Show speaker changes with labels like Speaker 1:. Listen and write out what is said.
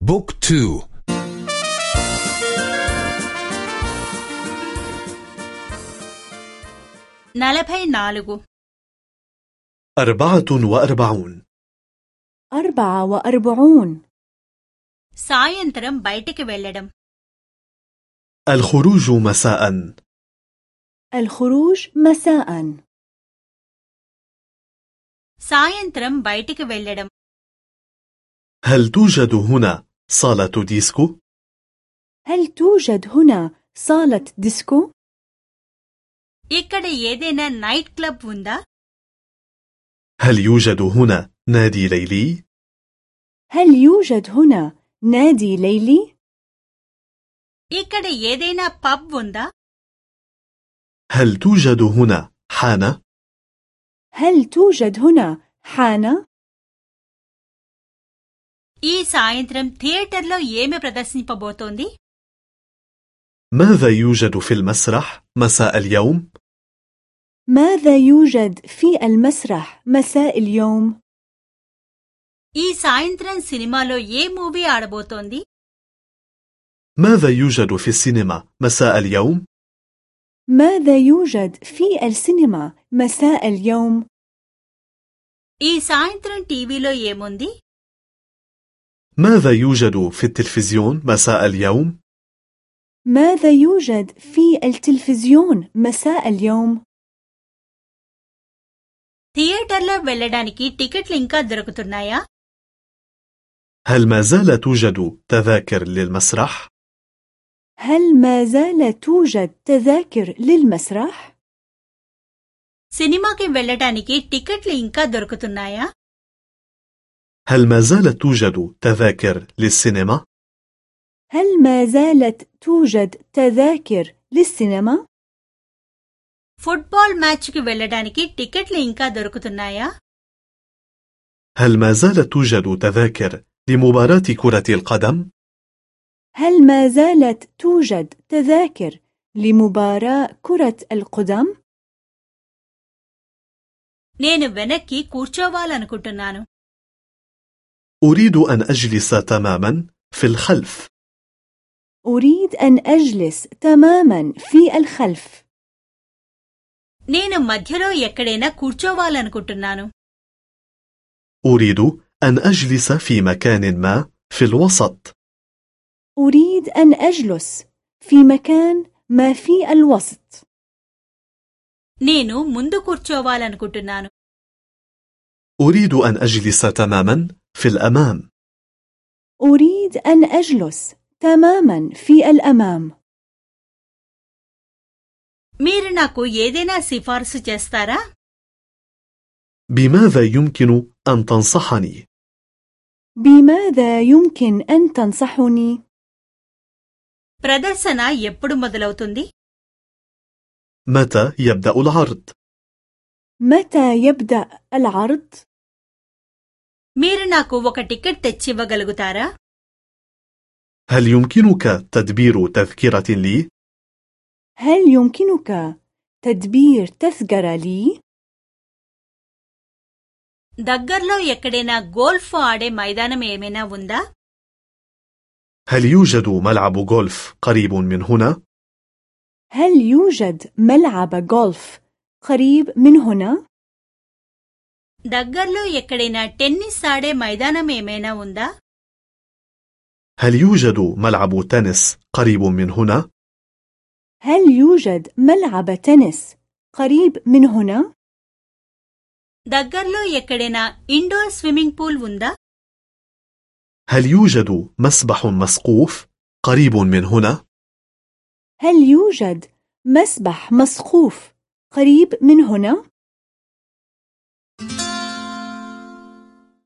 Speaker 1: بوك تو
Speaker 2: నలభై నాలుగు
Speaker 3: أربعة وأربعون
Speaker 4: أربعة وأربعون
Speaker 2: సాయంత్రం బయటికి వెళ్ళడం
Speaker 3: الخروج مساء
Speaker 4: الخروج مساء
Speaker 2: సాయంత్రం బయటికి వెళ్ళడం
Speaker 3: هل توجد هنا صالة ديسكو؟
Speaker 4: هل توجد هنا صالة ديسكو؟
Speaker 2: ఇక్కడ ఏదైనా నైట్ క్లబ్ ఉందా
Speaker 3: هل يوجد هنا نادي ليلي؟
Speaker 4: هل يوجد هنا نادي ليلي؟
Speaker 2: ఇక్కడ ఏదైనా పబ్ ఉందా
Speaker 3: هل توجد هنا حانة؟
Speaker 4: هل توجد هنا حانة؟
Speaker 2: ఈ సాయంత్రం థియేటర్లో ఏమి ప్రదర్శింపబోతోంది
Speaker 3: ماذا يوجد في المسرح مساء اليوم؟
Speaker 4: ماذا يوجد في المسرح مساء اليوم؟
Speaker 2: ఈ సాయంత్రం సినిమాలో ఏ మూవీ ఆడబోతోంది
Speaker 3: ماذا يوجد في السينما مساء اليوم؟
Speaker 4: ماذا يوجد في السينما مساء اليوم؟
Speaker 2: ఈ సాయంత్రం టీవీలో ఏముంది
Speaker 3: ماذا يوجد في التلفزيون مساء اليوم؟
Speaker 4: ماذا يوجد في التلفزيون مساء اليوم؟
Speaker 2: థియేటర్లో వెళ్ళడానికి టికెట్లు ఇంకా దొరుకుతున్నాయా
Speaker 3: هل ما زال توجد تذاكر للمسرح؟
Speaker 4: هل ما زال توجد تذاكر للمسرح؟
Speaker 2: సినిమాకి వెళ్ళడానికి టికెట్లు ఇంకా దొరుకుతున్నాయా
Speaker 3: هل ما زالت توجد تذاكر للسينما؟
Speaker 4: هل ما زالت توجد تذاكر للسينما؟
Speaker 2: ఫుట్బాల్ మ్యాచ్కి వెళ్ళడానికి టికెట్లు ఇంకా దొరుకుతున్నాయా
Speaker 3: هل ما زالت توجد تذاكر لمباراة كرة القدم؟
Speaker 4: هل ما زالت توجد تذاكر لمباراة كرة القدم؟
Speaker 2: నేను వెనక్కి కూర్చోవాలనుకుంటున్నాను
Speaker 3: أريد أن أجلس تماما في الخلف
Speaker 4: أريد أن أجلس تماما في الخلف
Speaker 2: నేను మధ్యలో ఎక్కడైనా కూర్చోవాలనుకుంటున్నాను
Speaker 3: أريد أن أجلس في مكان ما في الوسط
Speaker 4: أريد أن أجلس في مكان ما في الوسط
Speaker 2: నేను ముందు కూర్చోవాలనుకుంటున్నాను
Speaker 3: أريد أن أجلس تماما في الأمام
Speaker 4: أريد أن أجلس تماما في الأمام
Speaker 2: మీరు నాకు ఏదైనా సిఫార్సు చేస్తారా
Speaker 3: بماذا يمكن أن تنصحني؟
Speaker 4: بماذا يمكن أن تنصحني؟
Speaker 2: ప్రదర్శన ఎప్పుడు మొదలవుతుంది
Speaker 3: متى يبدأ العرض؟
Speaker 4: متى يبدأ العرض؟
Speaker 2: మీరు నాకు ఒక టికెట్ తెచ్చివ్వగలుగుతారా
Speaker 3: هل يمكنك تدبير تذكرة لي؟
Speaker 4: هل يمكنك تدبير تذكرة لي؟
Speaker 2: దగ్గర్లో ఎక్కడైనా గోల్ఫ్ ఆడే మైదానం ఏమైనా ఉందా
Speaker 3: هل يوجد ملعب غولف قريب من هنا؟
Speaker 4: هل يوجد ملعب غولف قريب من هنا؟
Speaker 2: దగ్గర్లో ఎక్కడైనా టెన్నిస్ ఆడే మైదానం ఏమైనా ఉందా
Speaker 3: هل يوجد ملعب تنس قريب من هنا؟
Speaker 4: هل يوجد ملعب تنس قريب من هنا؟
Speaker 2: దగ్గర్లో ఎక్కడైనా ఇండోర్ స్విమ్మింగ్ పూల్ ఉందా
Speaker 3: هل يوجد مسبح مسقوف قريب من هنا؟
Speaker 4: هل يوجد مسبح مسقوف قريب من هنا؟